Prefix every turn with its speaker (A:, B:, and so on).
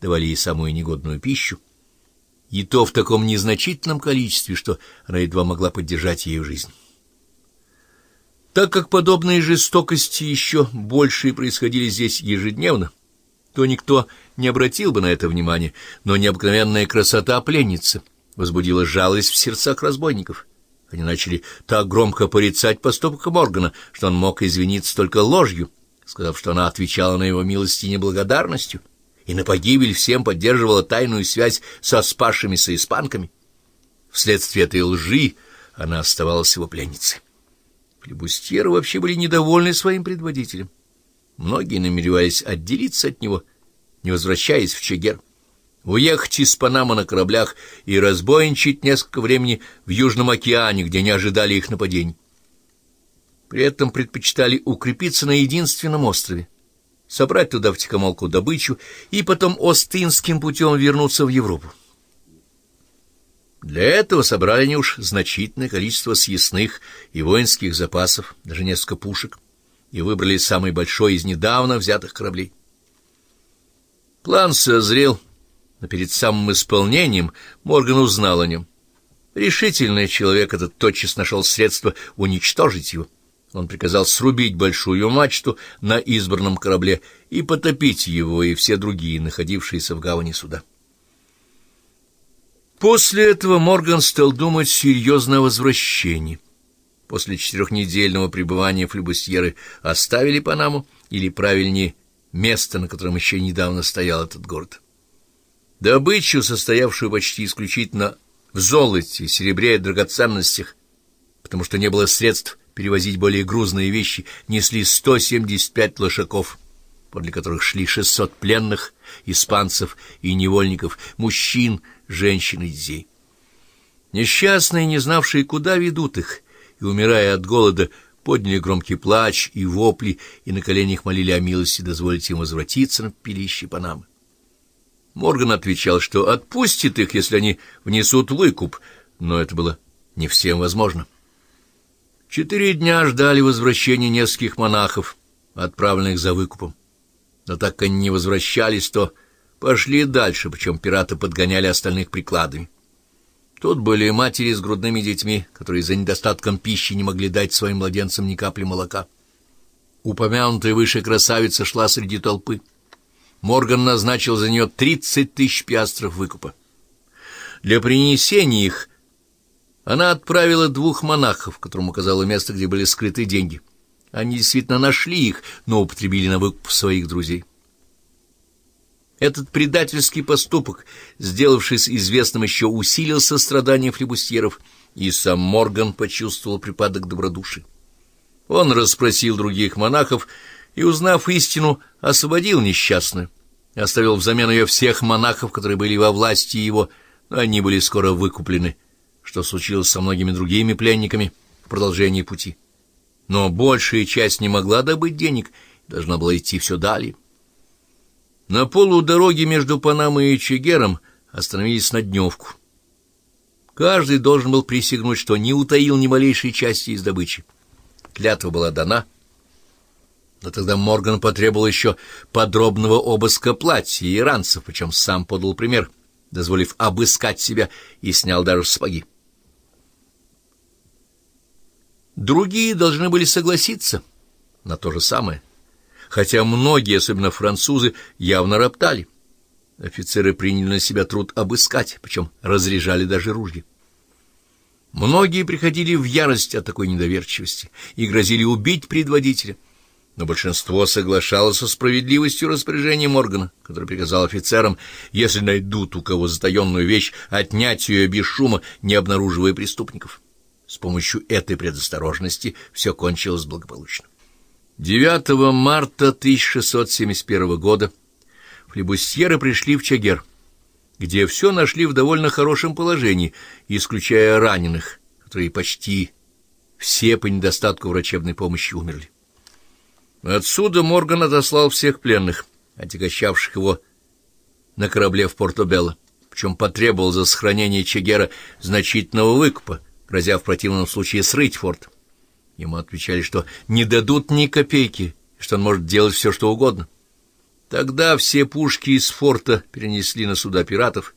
A: давали ей самую негодную пищу, и то в таком незначительном количестве, что она едва могла поддержать ее жизнь. Так как подобные жестокости еще большие происходили здесь ежедневно, то никто не обратил бы на это внимания, но необыкновенная красота пленницы возбудила жалость в сердцах разбойников. Они начали так громко порицать поступок Моргана, что он мог извиниться только ложью, сказав, что она отвечала на его милости неблагодарностью и на погибель всем поддерживала тайную связь со спасшимися испанками. Вследствие этой лжи она оставалась его пленницей. Флебустьеры вообще были недовольны своим предводителем. Многие намеревались отделиться от него, не возвращаясь в Чегер, уехать из Панамы на кораблях и разбойничать несколько времени в Южном океане, где не ожидали их нападений. При этом предпочитали укрепиться на единственном острове, собрать туда в тихомолку добычу и потом Остинским путем вернуться в Европу. Для этого собрали они уж значительное количество съестных и воинских запасов, даже несколько пушек, и выбрали самый большой из недавно взятых кораблей. План созрел, но перед самым исполнением Морган узнал о нем. Решительный человек этот тотчас нашел средство уничтожить его. Он приказал срубить большую мачту на избранном корабле и потопить его и все другие, находившиеся в гавани суда. После этого Морган стал думать серьезно о возвращении. После четырехнедельного пребывания флебустьеры оставили Панаму, или, правильнее, место, на котором еще недавно стоял этот город. Добычу, состоявшую почти исключительно в золоте, серебре и драгоценностях, потому что не было средств перевозить более грузные вещи, несли 175 лошаков, подле которых шли 600 пленных, испанцев и невольников, мужчин, женщин и детей. Несчастные, не знавшие, куда ведут их, и, умирая от голода, подняли громкий плач и вопли, и на коленях молили о милости дозволить им возвратиться на пилище Панамы. Морган отвечал, что отпустит их, если они внесут выкуп, но это было не всем возможно. Четыре дня ждали возвращения нескольких монахов, отправленных за выкупом. Но так как они не возвращались, то пошли дальше, причем пираты подгоняли остальных прикладами. Тут были матери с грудными детьми, которые за недостатком пищи не могли дать своим младенцам ни капли молока. Упомянутая выше красавица шла среди толпы. Морган назначил за нее тридцать тысяч пиастров выкупа. Для принесения их она отправила двух монахов, которым указала место, где были скрыты деньги. Они действительно нашли их, но употребили на выкуп своих друзей. Этот предательский поступок, сделавшись известным, еще усилил сострадание флебустьеров, и сам Морган почувствовал припадок добродушия. Он расспросил других монахов и, узнав истину, освободил несчастную, оставил взамен ее всех монахов, которые были во власти его, но они были скоро выкуплены что случилось со многими другими пленниками в продолжении пути. Но большая часть не могла добыть денег, должна была идти все далее. На полудороге между Панамой и Чегером остановились на дневку. Каждый должен был присягнуть, что не утаил ни малейшей части из добычи. Клятва была дана, но тогда Морган потребовал еще подробного обыска платья и ранцев, причем сам подал пример, дозволив обыскать себя и снял даже сапоги. Другие должны были согласиться на то же самое, хотя многие, особенно французы, явно роптали. Офицеры приняли на себя труд обыскать, причем разряжали даже ружья. Многие приходили в ярость от такой недоверчивости и грозили убить предводителя, но большинство соглашалось со справедливостью распоряжения Моргана, который приказал офицерам, если найдут у кого затаенную вещь, отнять ее без шума, не обнаруживая преступников. С помощью этой предосторожности все кончилось благополучно. 9 марта 1671 года флебустьеры пришли в Чагер, где все нашли в довольно хорошем положении, исключая раненых, которые почти все по недостатку врачебной помощи умерли. Отсюда Морган отослал всех пленных, отягощавших его на корабле в Порто-Белло, причем потребовал за сохранение Чегера значительного выкупа, грозя в противном случае срыть форт. Ему отвечали, что не дадут ни копейки, что он может делать все, что угодно. Тогда все пушки из форта перенесли на суда пиратов,